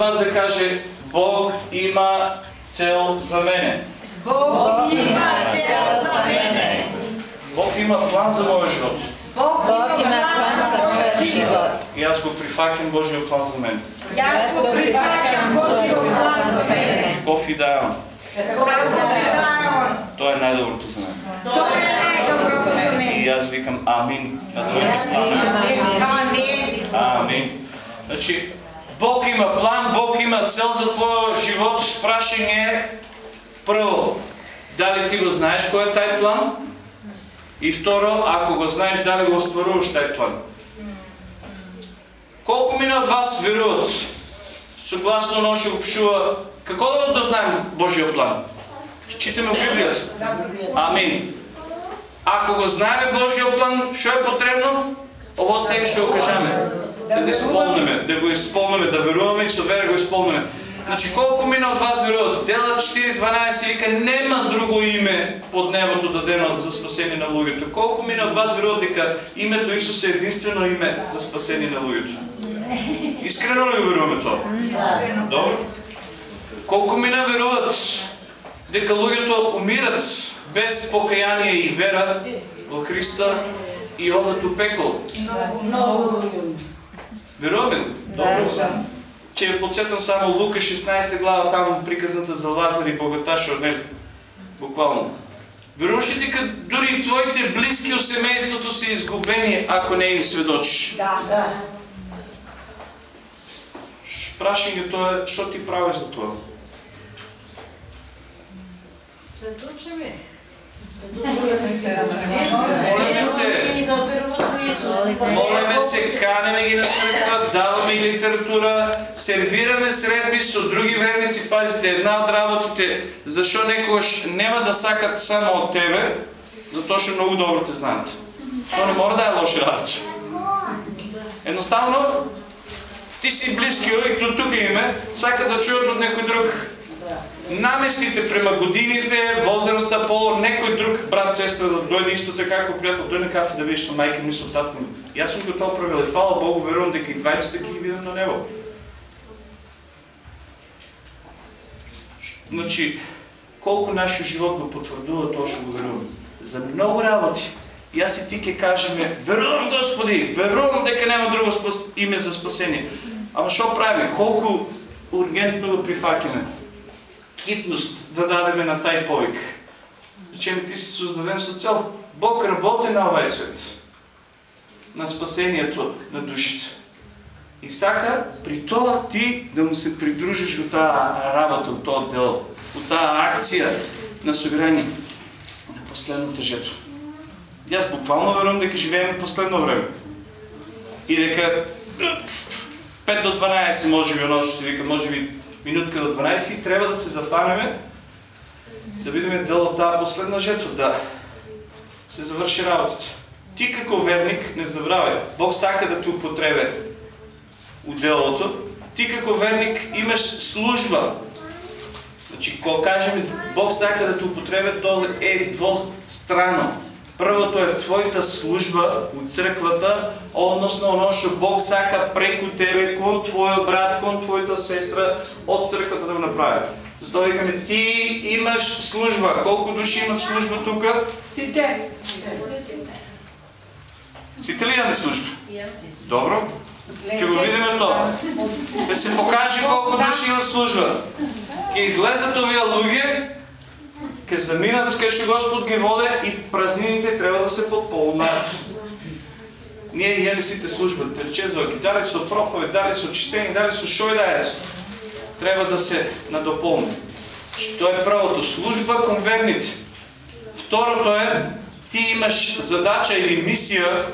вас да каже, Бог има цел за мене. Бог има цел за мене. Бог има план за моя живот. Бог има план за моя живот. И аз го прифакям Божия план за мен. И аз го прифакям Божия план за мене. Кофи давам. Той е най-доброто за мен. Той е най-доброто за мен. И аз викам амин на викам амин. Амин. Амин. Значи, Бог има план, Бог има цел за твоя живот. Прашен е първо, дали ти го знаеш кой е taj план? И второ, ако го знаеш, дали го остваруваш taj план? Колко мина от вас веруват? Съгласно ще го пишува. Какво да, да знаем Божия план? Читаме в Библията. Амин. Ако го знаеме Божия план, що е потребно? Ово сега ще го кажаме. Да го изпълняме, да го изпълняме, да веруваме и с вера го изпълняме. Значи колко мина от вас веруват? Дела 4.12 вика, нема друго име под небото дадено за спасение на луѓето. Колко мина от вас веруват дека името Исус е единствено име за спасение на луѓето? Искрено ли веруваме това? Добре. Колко мина веруват дека луѓето умират без покаяние и вера во Христа и одат у пекол? Веруваме ли? Добре. Ќе ви подсетам само Лука 16 глава, там приказната за Лазар и богаташ Орнели. Буквално. Веруваш ли дека дори и твоите близки от семейството са изгубени, ако не им сведочиш? Да, да. Праши ги тоа, що ти правиш за това? Сведочеме. Молиме се, молиме се, канеме ги на църква, даваме ги литература, сервираме средби со други верници. Пазите, една от работите, защо некогаш нема да сакат само от тебе, затоа што много добро те знаят. Това не мора да е лоша работа. Едноставно, ти си близки и тук име, сакат да чуят от някой друг. Наместите према годините, возраста, пол, некој друг брат, сестра да дойде исто така како приятел, дойде на кафе да видиш со майка ми, со татко ми. И аз съм го тоа правил и фала Богу, верувам дека и двајцата ќе ги видам на небо. Значи, колко нашия живот го потвърдува, то ще го верувам. За много работи. И аз и ти ке кажеме, верувам Господи, верувам дека няма друго спас... име за спасение. Ама що правиме? Колко ургентно го прифакеме? Хитност да дадеме на тай повик. Речем, ти си създаден с цел. Бог работи на овай свет. На спасението на душите. И сака при това ти да му се придружиш от тази работа, от този дел, от тази акция на събиране на последната жетва. И аз буквално верувам дека живеем последно време. И дека 5 до 12, може би, оно ще се вика, може би минутка до 12 и трябва да се зафанеме да видим дел от тази последна жетва, да се завърши работата. Ти како верник, не забравяй, Бог сака да те употребе от делото. Ти како верник имаш служба. Значи, кога кажем Бог сака да те употребе, то е двостранно. Првото е твоята служба от църквата, односно оно што Бог сака преку тебе, кон твоя брат, кон твоята сестра, от църквата да го направи. Затова викаме, ти имаш служба. Колко души имат служба тук? Сите. Сите ли имаме служба? Добро. Ще го видим това. Да се покаже колко души имат служба. Ке излезат овие луѓе, ке заминат къде ще Господ ги воде и празнините трябва да се подпълнат. Ние ели сите служба, терчезоваки, дали са проповед, дали са очистени, дали са шой да е. Трябва да се надопълни. То е първото. Служба към верните. Второто е, ти имаш задача или мисия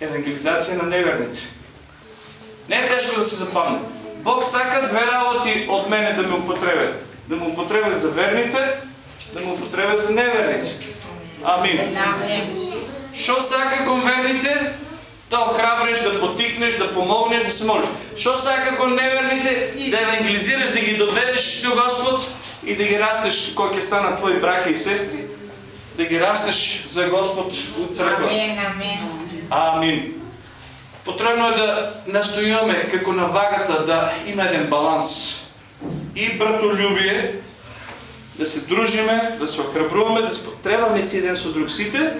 евангелизация на неверните. Не е тежко да се запомне. Бог сака две работи от мене да ме употребя. Да ме употребя за верните, да ме употребя за неверните. Амин. Що сака към верните? Да охрабриш, да потикнеш, да помогнеш, да се молиш. Що сака към неверните? Да евангелизираш, да ги доведеш до Господ и да ги растеш, кой ќе станат твои браки и сестри, да ги растеш за Господ от църква. Амин, амин. Амин. Потребно е да настоюваме како на вагата да има еден баланс. И братолюбие, да се дружиме, да се охрабруваме, да требаме си един со друг сите,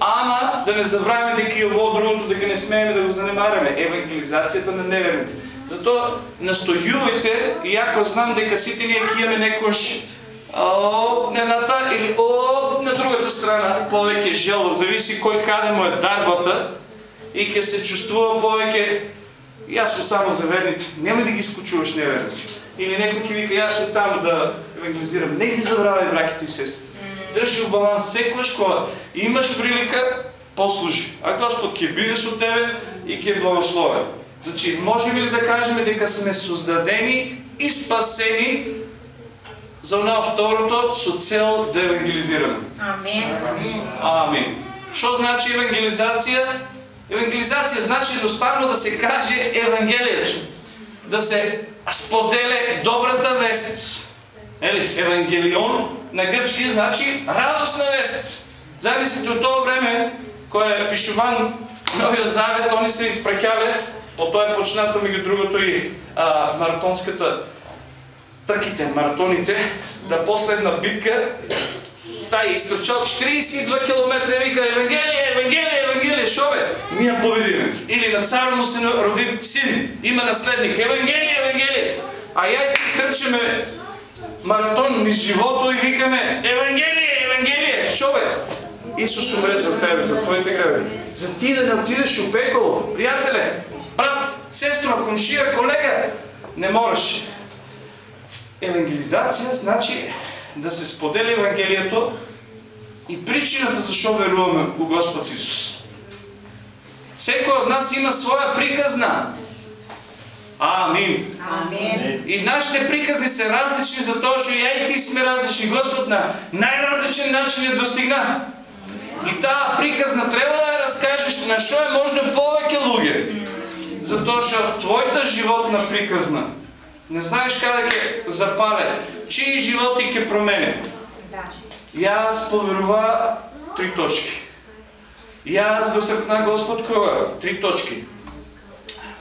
ама да не забравяме дека и ово другото, дека не смееме да го занимаваме. Евангелизацията на неверните. Затоа настојувајте, ако знам дека сите ние ќе имаме некош оп, или оп, на другата страна, повеќе желба, зависи кој каде му е дарбата и ќе се чувствува повеќе Јас сум само за верните. Нема да ги исклучуваш неверните. Или некој ќе вика јас сум таму да евангелизирам. Не ги забравяй браките и сестри. Држи у баланс секогаш кога имаш прилика, послужи. А Господ ќе биде со тебе и ќе благослови. Значи, можеме ли да кажем дека сме создадени и спасени за оно второто со цел да евангелизираме? Амин. Амин. Што значи евангелизација? Евангелизација значи едноставно да се каже Евангелието. Да се споделе добрата вест. Ели, Евангелион на грчки значи радостна вест. Замислите от това време, кое е пишуван Новиот Завет, они се изпрекяле по тоа е почната меѓу другото и а, маратонската трките, маратоните, да последна битка, тај изтрчал 42 км и вика Евангелие, Евангелие, Евангелие, шо бе? Ние победиме. Или на цара му се роди син, има наследник. Евангелие, Евангелие. А ја трчеме маратон низ живото и викаме Евангелие, Евангелие, шо бе? Исус умре за тебе, за твоите греве. За ти да не отидеш у пеколо, приятеле, брат, сестра, комшија, колега, не можеш. Евангелизација значи да се споделя Евангелието и причината защо веруваме у Господ Исус. Секој от нас има своя приказна. Амин. Амин. И нашите приказни са различни, затоа што ја и ти сме различни. Господ на најразличен начин ја достигна. И таа приказна треба да ја разкажеш на што е можно повеќе луѓе. Затоа што твојата животна приказна не знаеш каде ќе запале, чии животи ќе промене. Да. Јас поверува три точки. Јас го српна Господ кога? Три точки.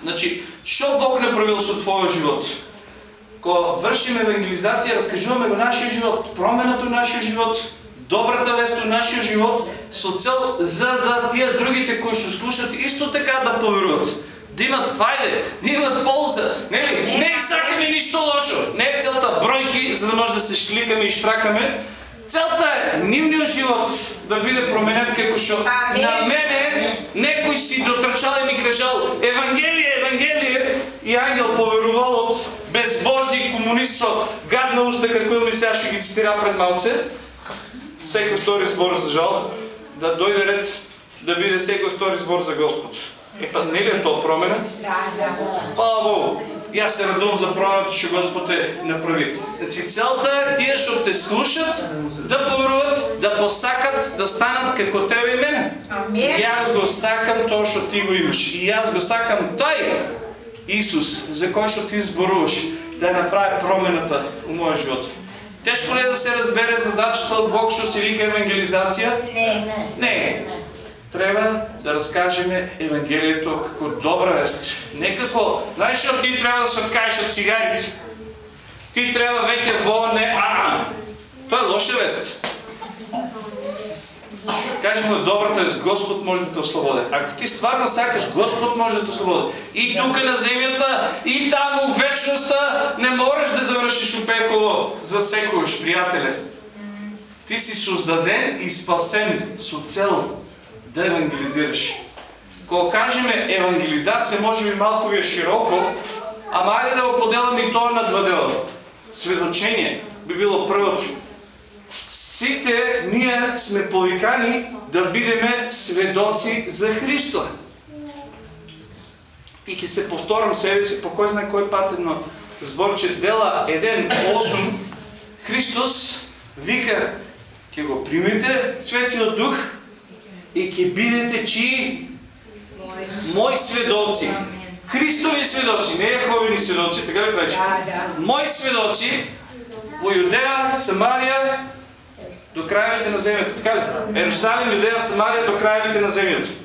Значи, што Бог направил со твојот живот? Кога вршиме евангелизација, раскажуваме го нашиот живот, промената на нашиот живот, добрата вест на нашиот живот, со цел за да тие другите кои што слушат исто така да поверуват. Да имат фајде, да имат полза. Нели? Не, сакаме ништо лошо. Не е целта бројки, за да може да се шликаме и штракаме. Целта е нивниот живот да биде променет како што на мене некој си дотрчал и ми кажал Евангелие, Евангелие и ангел поверувал од безбожни комунист со гадна уста како ми сега ще ги цитира пред малце. Секој втори збор за жал да дојде ред да биде секој втори збор за Господ. Е па не ли е тоа промена? Да, да. Фала Богу. Јас се радувам за промената што Господ е направи. Значи целта е тие што те слушат да поверуват, да посакат да станат како тебе и мене. Амин. Јас го сакам тоа што ти го имаш. И јас го сакам тај Исус за кој што ти зборуваш да направи промената у мојот живот. Тешко ли е да се разбере задачата од Бог што се вика евангелизација? Не. Не. Треба да разкажеме Евангелието како добра вест. Не како, знаеш што ти треба да се откажеш од цигарите. Ти треба веќе во не, а, тоа е лоша вест. Кажемо добрата вест, Господ може да те ослободи. Ако ти стварно сакаш, Господ може да те ослободи. И тука на земјата, и таму в вечноста не можеш да завршиш у за секојаш, пријателе. Ти си создаден и спасен со цел да евангелизираш. Кога кажеме евангелизација, може би малку ви е широко, ама ајде да го поделаме и тоа на два дела. Сведочење би било првото. Сите ние сме повикани да бидеме сведоци за Христо. И ќе се повторам себе си по кој знае кој пат едно зборче дела 1.8 Христос вика ќе го примите Светиот Дух и ќе бидете чии мои сведоци. Христови сведоци, не Јаховини сведоци, така ли да. Мои сведоци во Јудеја, Самарија, до крајевите на земјата, така ли? Ерусалим, Јудеја, Самарија, до крајевите на земјата.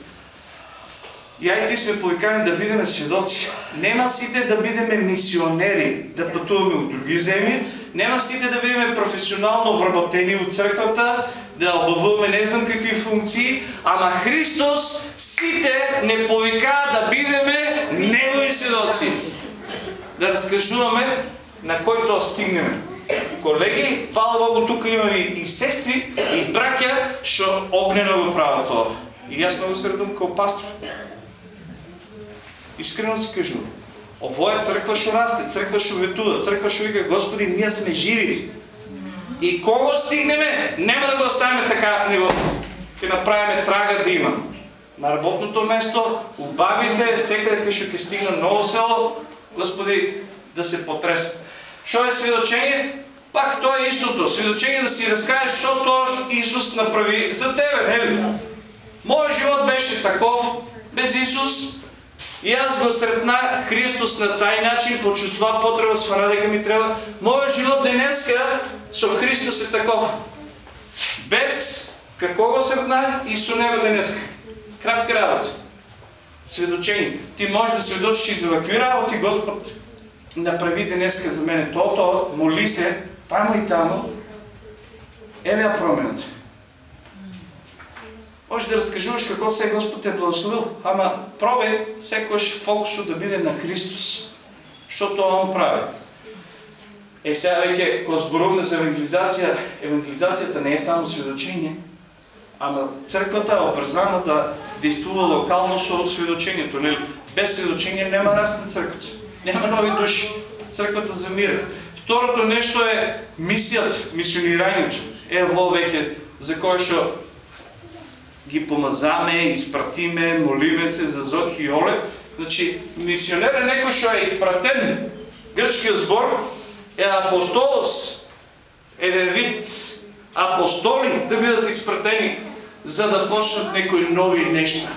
ја и ти сме повикани да бидеме сведоци. Нема сите да бидеме мисионери, да пътуваме от други земји, нема сите да бидеме професионално вработени от църквата, да обавуваме не знам какви функции, ама Христос сите не повика да бидеме Негови сведоци. Да разкажуваме на който стигнеме. Колеги, фала Богу, тук имаме и сестри, и браќа, што огнено го прават тоа. И јас много се радувам како пастор. Искрено си кажувам. Ово е црква што расте, црква што ветува, црква што вика, Господи, ние сме живи. И кого стигнеме, нема да го оставиме така ниво. Ке направиме трага да има. На работното место, у бабите, секаде кај што ќе стигна ново село, Господи, да се потресат. Що е свидочение? Пак то е истото. Свидочение да си разкажеш, що то Исус направи за тебе, не ли? Моят живот беше таков, без Исус. И аз го сретна Христос на taj начин, почувства потреба свара дека ми трябва. Моят живот денеска со Христос е таков. Без какво го сретна и со него денеска. Кратка работа. Сведочение. Ти можеш да сведочиш и за какви работи Господ направи днеска за мене то, моли се, тамо и тамо, еве промената. Може да разкажуваш какво се Господ е благословил, ама пробай секојаш фокусот да биде на Христос. Тоа Он прави? Е, сега веќе, кога зборуваме за евангелизација, евангелизацијата не е само сведочение, ама црквата е обврзана да действува локално со сведочението. Нели? Без сведочение нема раст на црквата. Нема нови души. Црквата замира. Второто нещо е мисијата, мисионирањето. Е во веќе за кое што ги помазаме, изпратиме, молиме се за Зоки и Оле. Значи, мисионер е некој што е изпратен. Грчкиот збор е апостолос, е вид апостоли да бидат изпратени за да почнат некои нови нешта.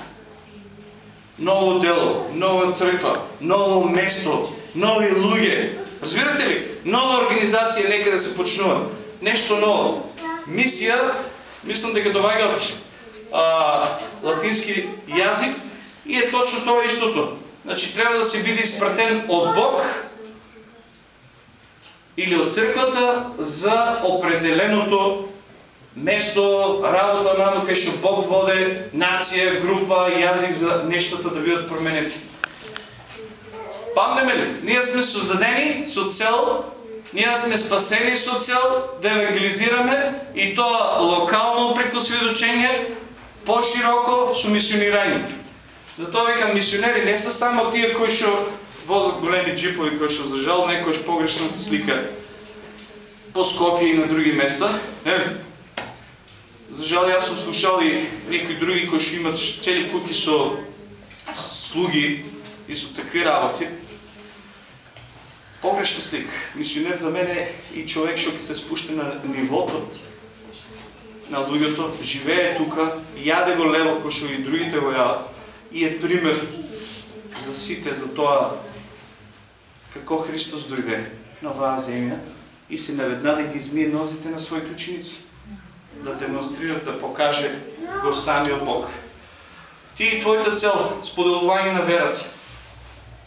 Ново дело, нова црква, ново место, нови луѓе. Разбирате ли? Нова организација нека да се почнува. Нешто ново. Мисија, мислам дека доваѓа од а, латински јазик и е точно тоа истото. Значи треба да се биде испратен од Бог или од црквата за определеното место, работа на кај што Бог воде, нација, група, јазик за нештата да бидат променети. Памнеме ли? Ние сме создадени со цел, ние сме спасени со цел да евангелизираме и тоа локално преку сведочение, по-широко со мисионирање. Затоа викам мисионери не са само тие кои што возат големи джипови, кои што за жал некојаш погрешната слика по Скопје и на други места. Не, за жал јас сум слушал и некои други кои што имат цели куки со слуги и со такви работи. Погрешна слика. Мисионер за мен е и човек што се спушта на нивото на луѓето, живее тука, јаде го лево кој што и другите го јадат и е пример за сите за тоа како Христос дојде на оваа земја и се наведна да ги измие нозите на своите ученици. Да демонстрира, да покаже го самиот Бог. Ти и твоята цел, споделување на верата.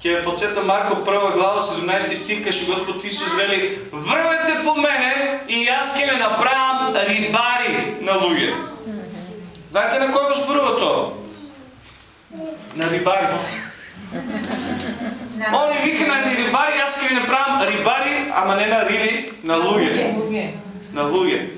Ке е подсета Марко 1 глава 17 стих, каже Господ Исус вели Врвете по мене и аз ке ме направам рибари на луѓе. Знаете на кој го тоа? На рибари. Они вика на рибари, аз ке ви направам рибари, ама не на риби, на луѓе. На луѓе.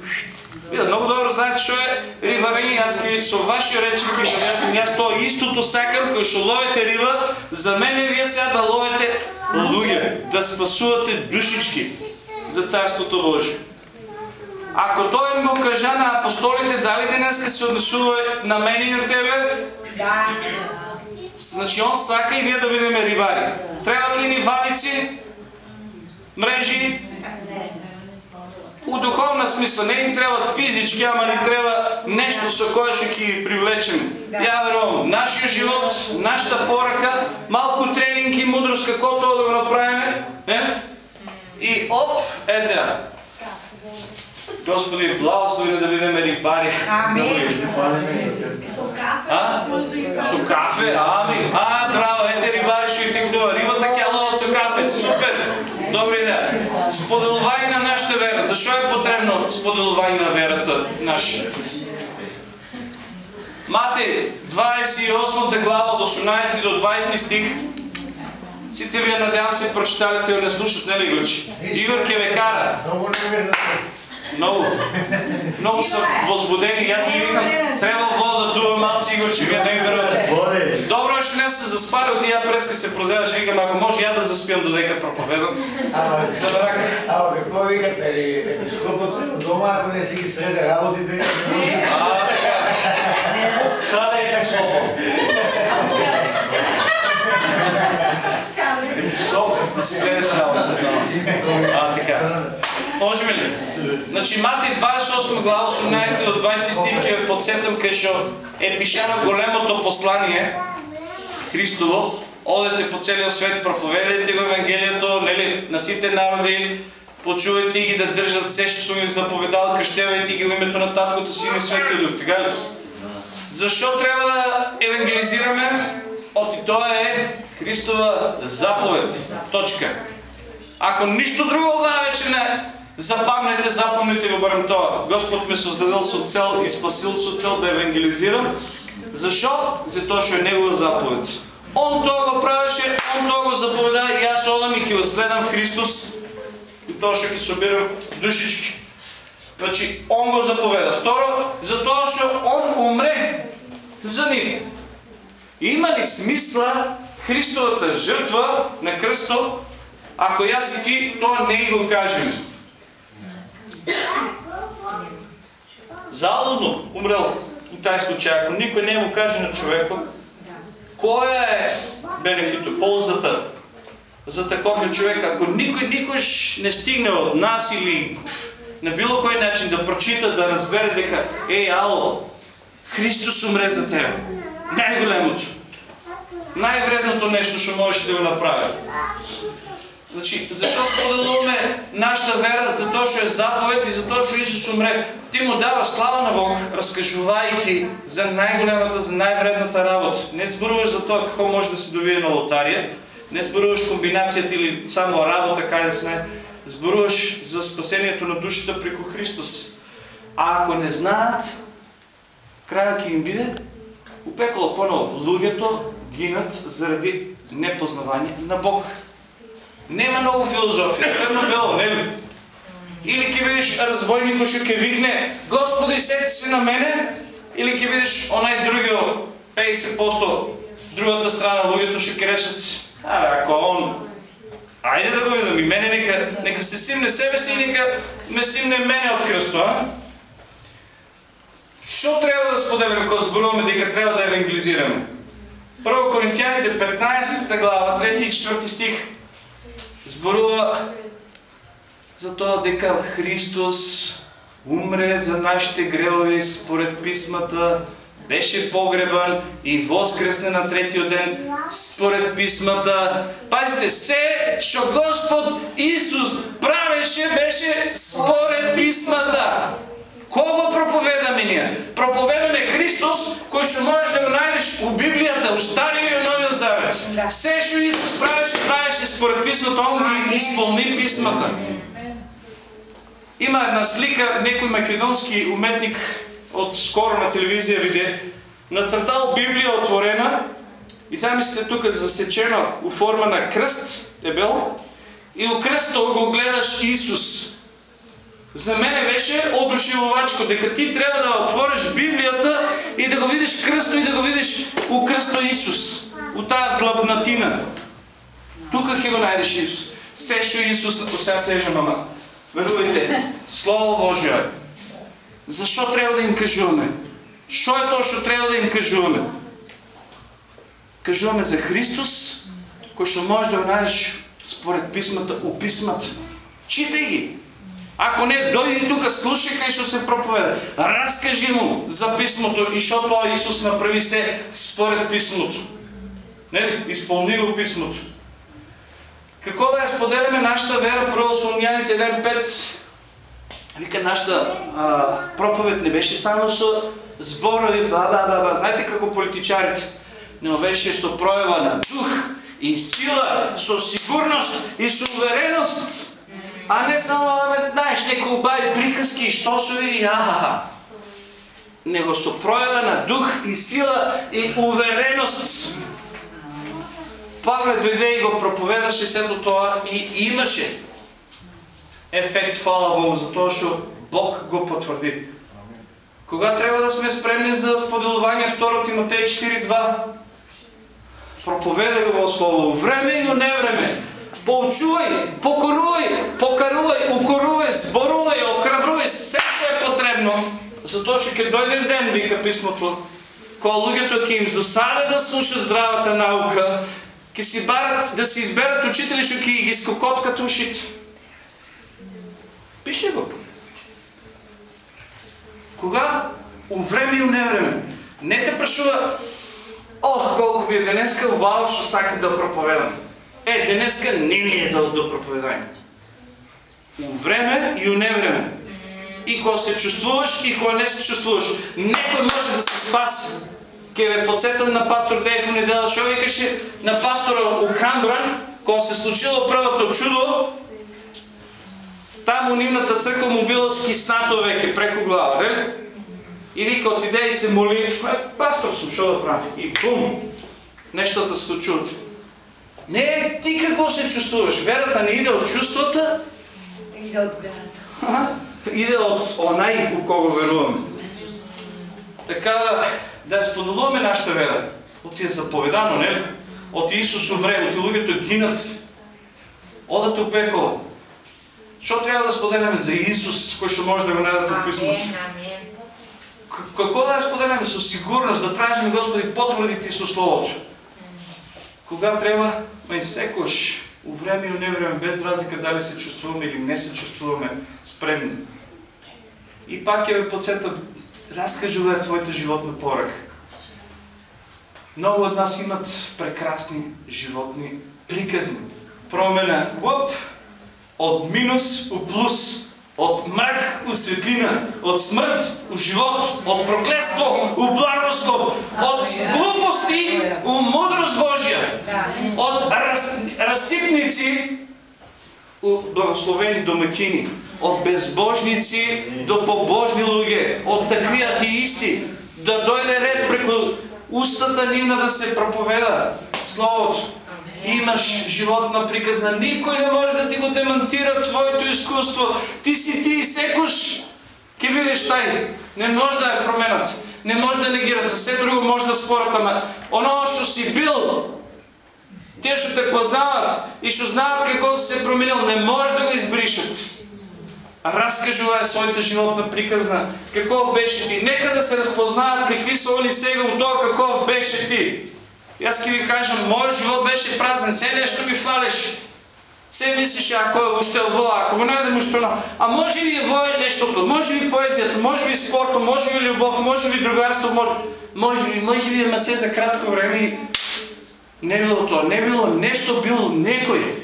Вида, много добро знаете што е рибарење, јас ке со ваши речи ке јас јас тоа истото сакам кој што ловите риба, за мене вие сега да ловите луѓе, да спасувате душички за Царството Божие. Ако той им го кажа на апостолите, дали денеска се однесува на мен и на тебе? Да. Значи он сака и ние да бидеме рибари. Трябват ли ни вадици, мрежи? У духовна смисла, не им трябват физички, ама ни трябва нещо со кое ще ги привлечем. Да. Я верувам, нашия живот, нашата порака, малко тренинг и мудрост, какво това да го направим, е? И оп, е да. Господи, благослови да бидеме рибари. Амин. А? Со кафе, ами. А, браво, ете рибари ще текнува. Рибата ќе ловат со кафе. Супер. Добри идея. Споделување на нашата вера. Зашо е потребно споделување на верата наша? Мати, 28 глава от 18 до 20 стих. Сите вие надявам се прочитали сте, не слушат, не ли гърчи? Игор ке ве кара. Много. Много. Са възбудени. И аз ги викам, трябва вода да дува малци Игор, че ми верувате. Боре. Добро, ще не се заспали от тия преска се прозева, ще викам, ако може я да заспям додека проповедам. Ама, Събрах. ама какво викате ли? Епископът дома, ако не си ги среда работите. А, така. Къде е епископът? Епископ, да си гледаш работата. А, така. Можем ли? Значи Матей 28 глава 18 до 20 стих ќе подсетам кај што е пишано големото послание Христово. Одете по целиот свет, проповедајте го Евангелието, нели, на сите народи, почувајте ги да држат се што сум им заповедал, крштевајте ги во името на Таткото, Син и Свети Дух. Така ли? Защо трябва да евангелизираме? От и тоа е Христова заповед. Точка. Ако нищо друго да вече не запамнете, запомните го барем това. Господ ме создадел со цел и спасил со цел да евангелизирам. Защо? Затоа што е Негова заповед. Он тоа го правеше, Он тоа го заповеда и аз одам и ќе следам Христос и тоа што ќе собирам душички. Значи, Он го заповеда. Второ, затоа што Он умре за нив. Има ли смисла Христовата жртва на кръсто, ако аз и ти тоа не го кажем? Залудно умрел в taj случай, ако никой не му каже на човека, коя е бенефито, ползата за таков е човек, ако никой никош не стигне от нас или на било кой начин да прочита, да разбере дека, ей, ало, Христос умре за тебе. Най-големото. Най-вредното нещо, що можеш да го направи. Значи, защо споделуваме нашата вера? Затоа што е заповед и затоа што Исус умре. Ти му даваш слава на Бог, разкажувајќи за най-големата, за най-вредната работа. Не зборуваш за тоа какво може да се добие на лотария, не зборуваш комбинацията или само работа, кај да сме. Зборуваш за спасението на душата преко Христос. А ако не знаат, крајот ќе им биде упекало поново. Луѓето гинат заради непознавање на Бог. Нема много филозофия, црно-бело, не ли? Или ќе видиш разбойникот што ќе викне Господи, сети се на мене, или ќе видиш онај другиот 50% другата страна луѓето што ќе речат Абе, ако он Ајде да го видам и мене нека, нека се симне себе си и нека ме симне мене од кръсто, а? Що трябва да споделяме, кога зборуваме дека трябва да евангелизираме? Първо Коринтияните 15 глава, 3 и 4 стих зборува за тоа дека Христос умре за нашите грехове според писмата, беше погребан и воскресне на третиот ден според писмата. Пазите, се што Господ Исус правеше беше според писмата. Кого проповедаме ние? Проповедаме Христос, кој што можеш да го најдеш у Библијата, у Стариот и у Новиот Завет. Се што Исус правеше, правеше според писмата, Он ги изпълни писмата. Има една слика, некој македонски уметник от скоро на телевизия виде, нацртал Библия отворена и замислите тук засечена у форма на кръст, дебел, и у кръста го гледаш Исус. За мене беше одушевувачко, дека ти трябва да отвориш Библията и да го видиш кръсто и да го видиш у кръсто Исус. У тая длъбнатина. Тук ќе го најдеш Исус. Сешо Исус, сега сежа мама. Верувайте, Слово Божие. Защо трябва да им кажуваме? Що е то, що трябва да им кажуваме? Кажуваме за Христос, кој што можеш да го најдеш според писмата, у писмата. Читай ги. Ако не, дойди тук, слушай кај што се проповеда. Разкажи му за писмото и що тоа Исус направи се според писмото. Не, изпълни го писмото. Какво да я споделяме нашата вера, първо Солуняните 1.5. Вика, нашата а, проповед не беше само со зборови, ба, ба, ба, ба. Знаете како политичарите? Но беше со проява на дух и сила, со сигурност и со увереност. А не само, аме, знаеш, некои убави приказки, што су и ахаха. Него со проява на дух и сила и увереност. Павле дойде и го проповедаше сето тоа и имаше ефект, фала Богу, за тоа што Бог го потврди. Кога трябва да сме спремни за споделување 2 Тимотеј 4.2? Проповедай го во Слово. Време и невреме. Поучувај, покорувај, покарувај, укорувај, зборувај, охрабрувај, се што е потребно. Затоа што ќе дојде ден, вика писмото, кога луѓето ќе им досаде да слушат здравата наука, ќе си барат да си изберат учители ќе ги скокоткат ушите. Пише го. Кога? У време и у невреме. Не те прашува, о, колко ми е денеска убаво, што сакам да проповедам. Е, денеска не ми е да, да проповедаем. У време и у невреме. И кога се чувствуваш, и кога не се чувствуваш. Некој може да се спаси. Ке ве подсетам на пастор Дейв недела, што викаше на пастора у Камбран, кога се случило првото чудо, Таму нивната црква му било скиснато веќе преку глава, не? И вика отиде и се моли, е, пастор сум, што да прави? И бум, нештата се случуват. Не ти какво се чувствуваш, верата не иде от чувствата, Иде от верата. иде от онай у кого веруваме. Така да, споделуваме нашата вера. От е заповедано, не? От Исус умре, от луѓето гинат, одат у пекола. Што трябва да споделяме за Исус, кој што може да го најдат по писмото? Амин. К- Какво да споделяме со сигурност, да тражиме Господи потврдите со Словото? Кога треба, ма и секош, у време и у невреме, без разлика дали се чувствуваме или не се чувствуваме спремни. И пак ќе ве подсетам, разкажувай твоята животна поръка. Много от нас имат прекрасни животни приказни. Промена, уп, от минус у плюс, от мрак у светлина, от смърт у живот, от проклетство у благослов, от глупости у мудрост Божия, от раз, разсипници благословени домакини, от безбожници до побожни луѓе, от такви атеисти, да дойде ред преку устата нивна да се проповеда Словото. Имаш животна приказна. Никой не може да ти го демонтира твоето изкуство. Ти си ти и секош. Ке видиш тај. Не може да я променат. Не може да негират. За все друго може да спорят, ама оно што си бил, те што те познават и што знаат како си се променил, не може да го избришат. Разкажува своята животна приказна. Каков беше ти? Нека да се разпознаят какви са они сега от това каков беше ти. И аз ке ви кажам, моят живот беше празен, все нещо ми фалеш. Все мислиш, ако е още вола, ако го найдем още едно. А може би е воя нещото, може би поезията, може би спорта, може би любов, може би другарство, може, може би, може би, ама се за кратко време не било то, не било нещо, било некой.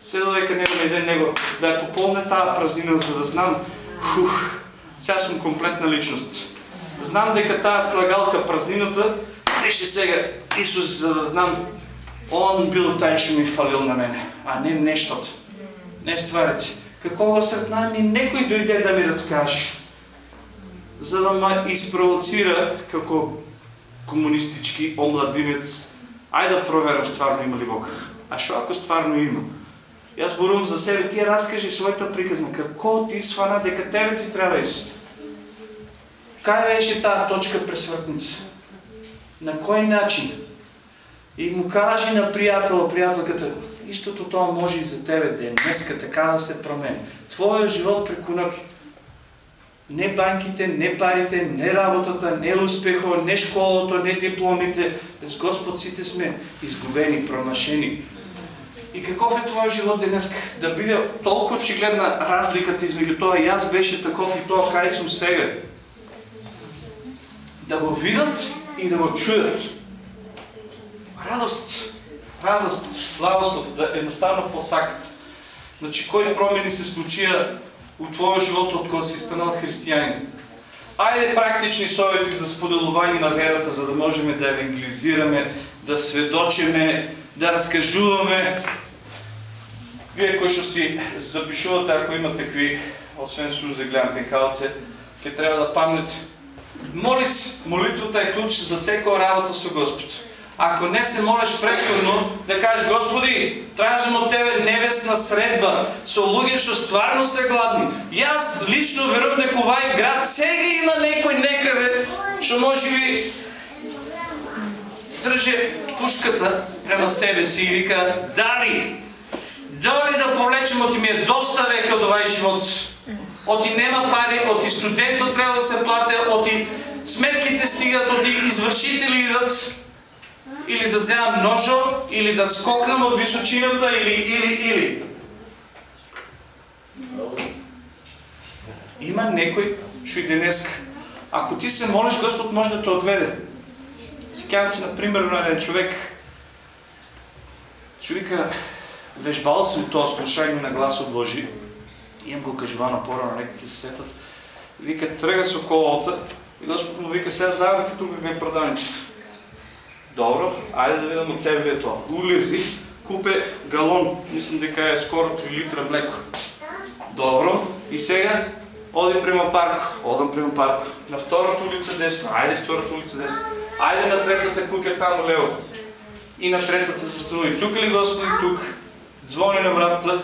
Все додека не дойде него да я попълне тази празнина, за да знам, хух, сега съм комплетна личност. Знам дека тази слагалка празнината беше сега Исус, за да знам, Он бил taj што ми фалил на мене, а не нещото. Не стварите. Какво сред нами некој дойде да ми разкаже, за да ме изпровоцира како комунистички омладинец. Ајде да проверам стварно има ли Бог. А што ако стварно има? Јас зборувам за себе, ти разкажи своята приказна. Како ти свана дека тебе ти треба Исус? Кај беше таа точка пресвртница? На кој начин? И му кажи на приятел, приятелката, истото тоа може и за тебе денеска така да се промени. Твоя живот преку ноги. Не банките, не парите, не работата, не успехот, не школото, не дипломите. Без Господ сите сме изгубени, промашени. И каков е твоя живот денес? Да биде толкова очигледна разликата измеѓу тоа и аз беше таков и тоа кај сум сега. Да го видат и да го чуят. Радост, радост, благослов, да едноставно посакат. Значи, кои промени се случија у твоя живот от кога си станал християнин. Айде практични съвети за споделуване на верата, за да можем да евангелизираме, да сведочиме, да разкажуваме. Вие, кои ще си запишувате, ако има такви, освен Суза гледам пекалце, ке трябва да памнете. Моли молитвата е ключ за всяка работа с Господ. Ако не се молиш предходно, да кажеш, Господи, тражам от Тебе небесна средба, со луѓе што стварно се гладни. Аз лично верувам дека овај град сега има некој некаде, што може би држе пушката према себе си и вика, дали, дали да повлечем, оти ми е доста веќе од овај живот. Оти нема пари, оти студентот трябва да се плате, оти сметките стигат, оти извършители идат или да вземам ножо, или да скокнам от височината, или, или, или. Има некой, що и днес, ако ти се молиш, Господ може да те отведе. Сега си, например, на един човек, човека, вежбал съм това слушание на глас от Божи, имам го кажувано по-рано, нека ги се сетат. Вика, тръга с околота, и Господ му вика, сега заедно тук ми е продавницата. Добро, айде да видам от тебе е то. Улези, купе галон, мислам дека е скоро 3 литра млеко. Добро, и сега оди према парко, одам према парко. На втората улица десно, айде втората улица десно. Айде на третата кука там лево. И на третата се струи. Тук ли Господи, тук. Звони на вратата.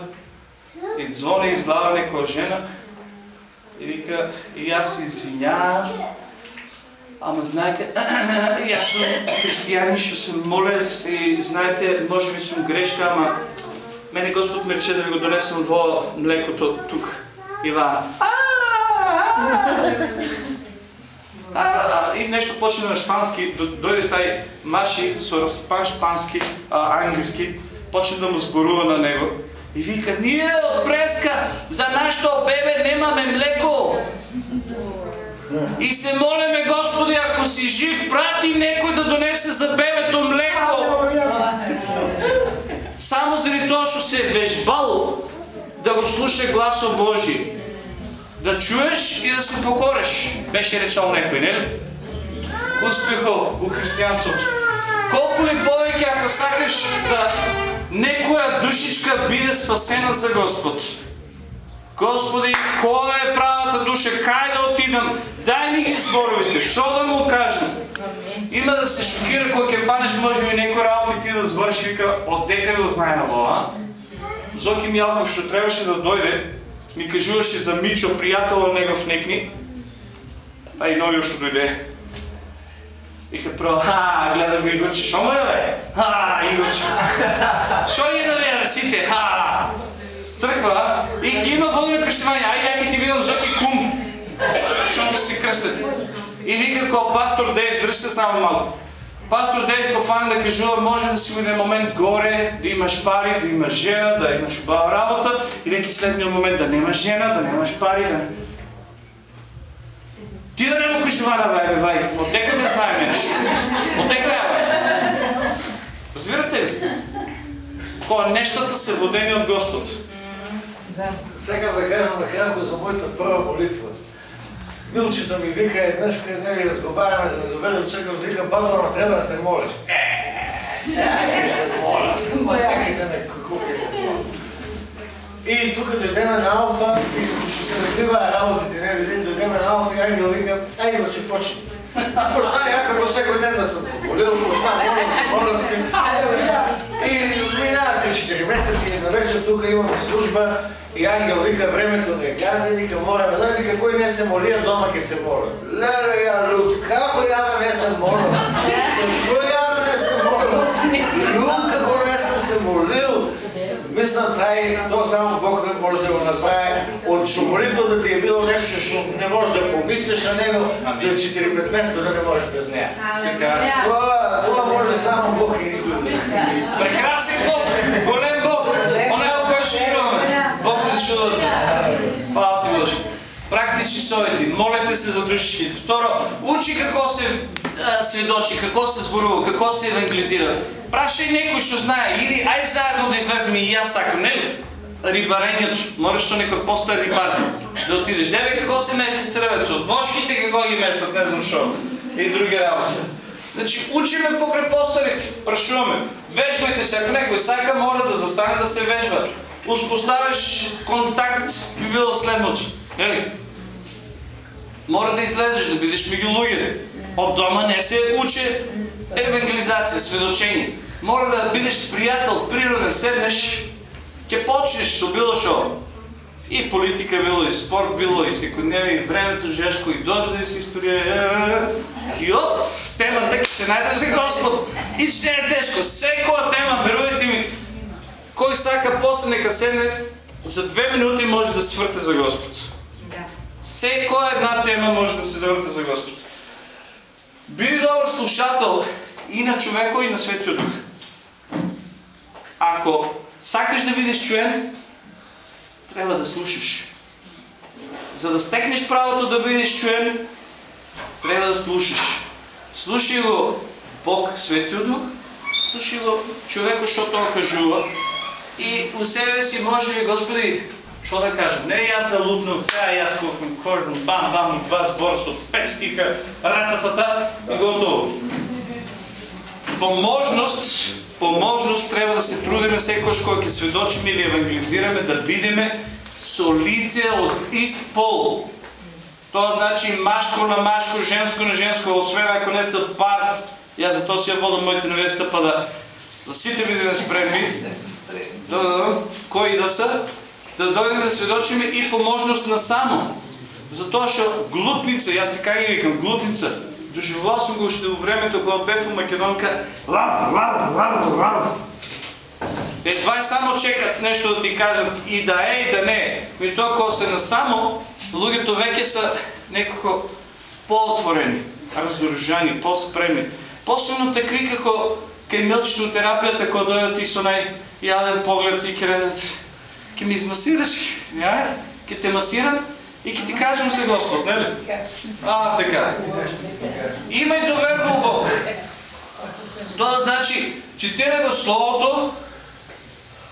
И звони излава некоя жена. И вика, и аз се извинявам, Ама знаете, аз съм християнин, ще се моля и знаете, може би съм грешка, ама мене Господ ме рече да ви го донесам во млекото тук. Ива. И нещо почне на шпански, дойде тай Маши со разпан шпански, английски, почне да му сборува на него. И вика, ние от Бреска за нашето бебе немаме млеко. И се молиме, Господи, ако си жив, прати некой да донесе за бебето млеко. Само заради това, що се е вежбал да го слуша гласа Божи. Да чуеш и да се покореш, беше речал некой, не ли? Успехо у християнството. Колко ли повече, ако сакаш да некоя душичка биде спасена за Господ. Господи, коя е правата душа, кай да отидам, дай ми ги зборовите, що да му кажем? Има да се шокира, кога ке фанеш, може би некои работи ти да сбърш, вика, отдека го знае на Бога. Зоки Мялков, що трябваше да дойде, ми кажуваше за Мичо, приятел негов некни. Та и нови ще дойде. И като право, ха, гледа го Игорче, шо му е бе? Ха, Игорче. Шо е да вера сите, ха. Ги има водени кръщевания. Ай, яки ти видам зоки кум. Ще се кръстят. И вика, ко пастор Дейв, дръж се само малко. Пастор Дейв Кофан да кажува, може да си един момент горе, да имаш пари, да имаш жена, да имаш хубава работа, и неки следния момент да нямаш жена, да нямаш пари, да... Ти да не му кажува на бе, вай, отдека не знаем нещо. Отдека е. Разбирате ли? Кога нещата са водени от Господ. Да. Сега да кажа накратко за моята първа молитва. Милчето ми вика еднъж, къде не разговаряме да ме доведе от църква, вика, Базора, трябва да се молиш. Сега се моля. Моя се не кукуки се моля. И тук дойде на Алфа, и ще се развива работите, не видим, дойде на Алфа и Ангел вика, ай, че почни. Почна я като всеки ден да съм молил, почна молям, молям си. И минава 3-4 месеца и на вечер тук имаме служба и Ангел вика, времето не е гази, вика, моля, да вика, кой не се моли, а дома ке се моля. Леле, я люд, како я да не се моля? Защо я да не се моля? Люд, како не съм се молил? Мислам, тай, то само Бог не може да го направи. От що молитвата ти е било нещо, що не можеш да помислиш на него за 4-5 месеца да не можеш без нея. Така. Това, това може само Бог и друг. Прекрасен Бог, голем Чудото. Хвала ти Боже. Практични съвети, молете се за душите. Второ, учи какво се а, сведочи, какво се сборува, какво се евангелизира. Прашай некой, що знае. Или ай заедно да излезем и аз сакам, не рибарението. Можеш со некој постар рибар да отидеш. Дебе како се мести цревецот, вошките како ги местат, не знам шо. И други работи. Значи, учиме покрај постарите, прашуваме. Вежбайте се, ако некој сака, мора да застане да се вежба. Успоставиш контакт, би било следното. Ели, мора да излезеш, да бидеш меѓу луѓе. Од дома не се учи евангелизација, сведочење. Мора да бидеш пријател, природен, седнеш, ќе почнеш со било шо. И политика било, и спорт било, и секојдневие, и времето жешко, и дожда, и се историја. И од темата ќе се најдеш за Господ. И ще е тешко. Секоја тема, верувайте ми, кој сака после нека седне, за две минути може да сврте за Господ. Да. Секоја една тема може да се завърте за Господ. Биди добър слушател и на човека, и на Светия Дух. Ако сакаш да бидеш чуен, трябва да слушаш. За да стекнеш правото да бидеш чуен, трябва да слушаш. Слушай го Бог, Светия Дух, слушай го човека, що той кажува. И у себе си може ли, Господи, що да кажем? Не аз да лупнам сега, аз колком кордон, бам, бам, два сбора с от пет стиха, рататата и готово. По можност, по можност трябва да се трудиме секојаш кој ќе сведочиме или евангелизираме, да бидеме со лице од ист пол. Тоа значи машко на машко, женско на женско, освен ако не са пар. Јас за тоа си ја водам моите невеста, па да за сите спремни. Да, да, да, кои да са, да дойдем да сведочиме и по можност на само. Затоа што глутница, јас така ги викам, глутница, доживувал сум го уште во времето кога бев во Македонка, лав, лав, лав, лав. Едва и само чекат нещо да ти кажат и да е, и да не е. И тоа кога се насамо, луѓето веќе са некако по-отворени, разоружани, по-спремни. Посебно такви како кај милчето терапијата, кога дојдат и со најјаден поглед и речат, ќе ми измасираш, ја? Ќе те масирам и ќе ти кажем за Господ, нели? А, така. Имај доверба во Бог. Тоа значи, цитира го Словото,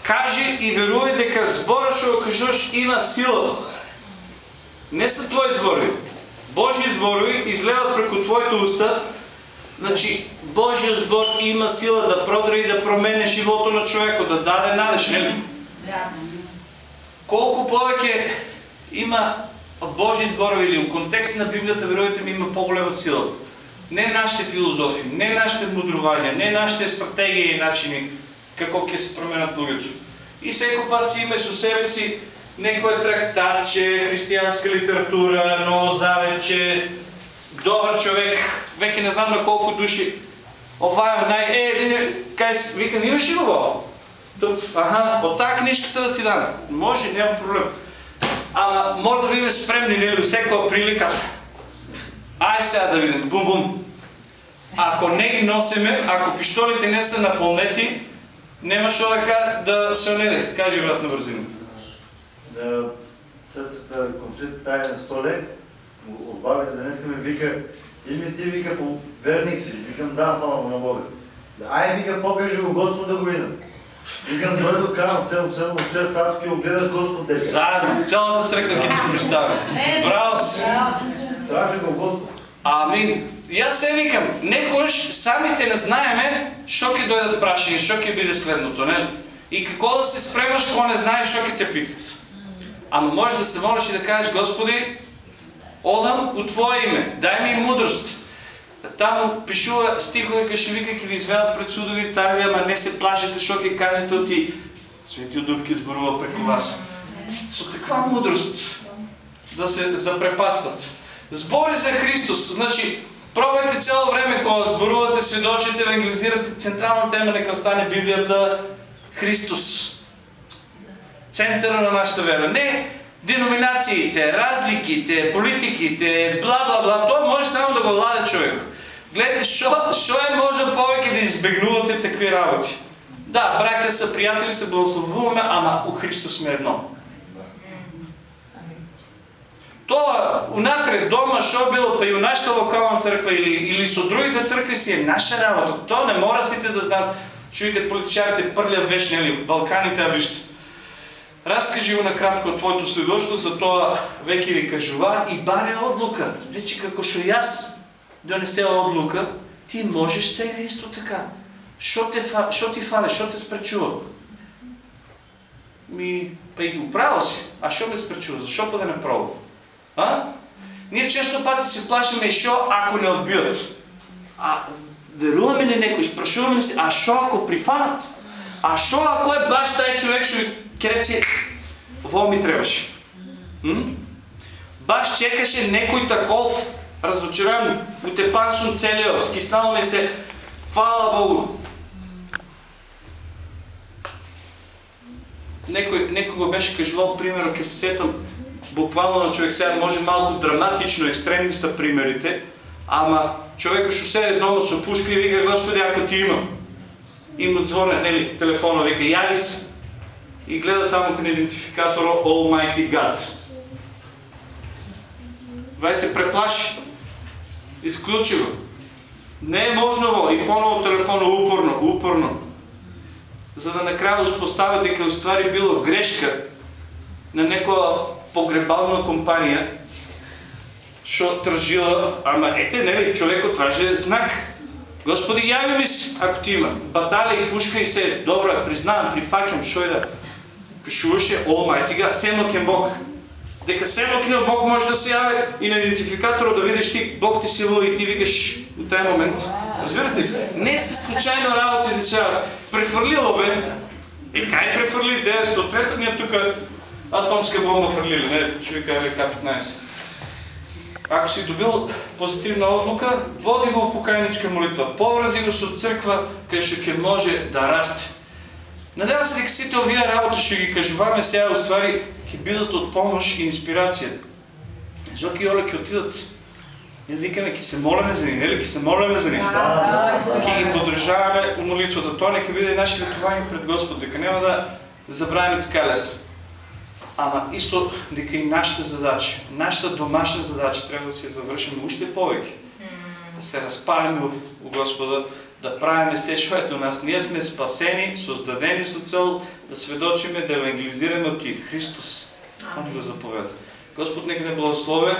кажи и верувај дека зборот што го кажуваш има сила. Не са твои зборови. Божи зборови излеват преку твоите уста. Значи, Божиот збор има сила да продре и да промене живото на човекот, да даде надеж, нели? Да. Колку повеќе има Божи зборови или у контекст на Библијата, верувате ми, има по-голема сила. Не нашите филозофии, не нашите мудрувања, не нашите стратегии и начини како ќе се променат луѓето. И секој пат си има со себе си некој трактатче, христијанска литература, ново заветче, добар човек, веќе не знам на колку души. Ова е нај... Е, види, кај викам, имаш ли го? Аха, от тази книжката да ти дам. Може, няма проблем. Ама мора да бидем спремни, нели, всяка прилика. Ай сега да видим, бум-бум. Ако не ги носиме, ако пиштолите не са напълнети, нема що да, да се онеде. Кажи, брат, на бързина. на сестрата Комшит тая на столе, от бабите днеска ми вика, Ими ти вика по верник си, викам да, фала му на Бога. Ай, вика, покажи го Господ да го видам. Викам, дойде до канал, 7, 7, 6 садки, огледаш Господ дека. Заедно, цялата църква ке ти представя. Браво си! Тражи го Господ. Амин. И аз се викам, некојаш самите не знаеме што ќе дојдат прашања, што ќе биде следното, не? И како да се спремаш кога не знаеш што ќе те питат. Ама можеш да се молиш и да кажеш, Господи, одам у Твое име, дай ми мудрост. Таму пишува стихове кај што вика ќе ви изведат пред судови цареви, ама не се плашете што ќе кажете оти. Светиот Дух ќе зборува преку вас. Со таква мудрост да се запрепастат. Збори за Христос, значи пробайте цяло време кога зборувате, сведочите, евангелизирате, централна тема нека остане Библијата Христос. Центъра на нашата вера. Не деноминациите, разликите, политиките, бла бла бла, тоа може само да го ладе човек. Гледайте, што, што е може повеќе да избегнувате такви работи. Да, брака са, приятели се благословуваме, ама у Христос сме едно. Тоа унатре дома што било па и у нашата локална црква или или со другите цркви си е наша работа. Тоа не мора сите да знаат. Чујте политичарите прлja веш, нели, Балканите абиште. Раскажи го накратко твоето свидетелство за тоа веќе ви кажува и баре одлука. Речи како што јас донесе одлука, ти можеш сега исто така. Што те што ти фале, што те спречува? Ми, па и управо си. А што ме спречува? Зашо па да не пробав? А? Ние често пати се плашиме што ако не одбият. А веруваме ли некој, спрашуваме ли се, а што ако прифанат? А што ако е баш тај човек што ќе рече, во ми требаше? М? Баш чекаше некој таков, разочаран, утепан сум целиот, скиснал ми се, фала Богу. Некој, некој го беше кажувал примерно, ќе се сетам, буквално на човек сега може малко драматично, екстремни са примерите, ама човека што седе дома со пушка и вика, Господи, ако ти има. И му нели, телефона, вика, яви се. И гледа таму кон идентификатора Almighty God. Вај се преплаши. Исклучи го. Не е можно во. И поново телефона упорно, упорно. За да накрая успоставя дека уствари било грешка на некоја погребална компанија што тражила, ама ете, нели, човекот траже знак. Господи, јави ми се, ако ти има. Батале и пушка и се, добро, признавам, прифакам, шо е да пишуваше Almighty God, семокен Бог. Дека семокниот Бог може да се јави и на идентификаторот да видиш ти Бог ти силува и ти викаш у тај момент. Разбирате ли? Не се случајно работи јават. Префрлило бе. И кај префрли 903 ние тука атомска бомба фрлили, не, човека е К-15. Ако си добил позитивна одлука, води го покајничка молитва, поврази го со црква, кај што ќе може да расте. Надевам се дека сите овие работи што ги кажуваме сега уствари ќе бидат од помош и инспирација. Жоки и Оле ќе отидат. Ние викаме ќе се молиме за нив, нели ќе се молиме за нив. Ќе ги подржаваме у молитвата. Тоа нека биде и наше ветување пред Господ, дека нема да забравиме така лесно. Ама исто дека и нашата задача, нашата домашна задача треба да си ја завршиме уште повеќе. Да се разпалиме у Господа, да правиме се што е до нас. Ние сме спасени, создадени со цел да сведочиме, да евангелизираме од Христос. Тоа ни го заповеда. Господ нека не благослови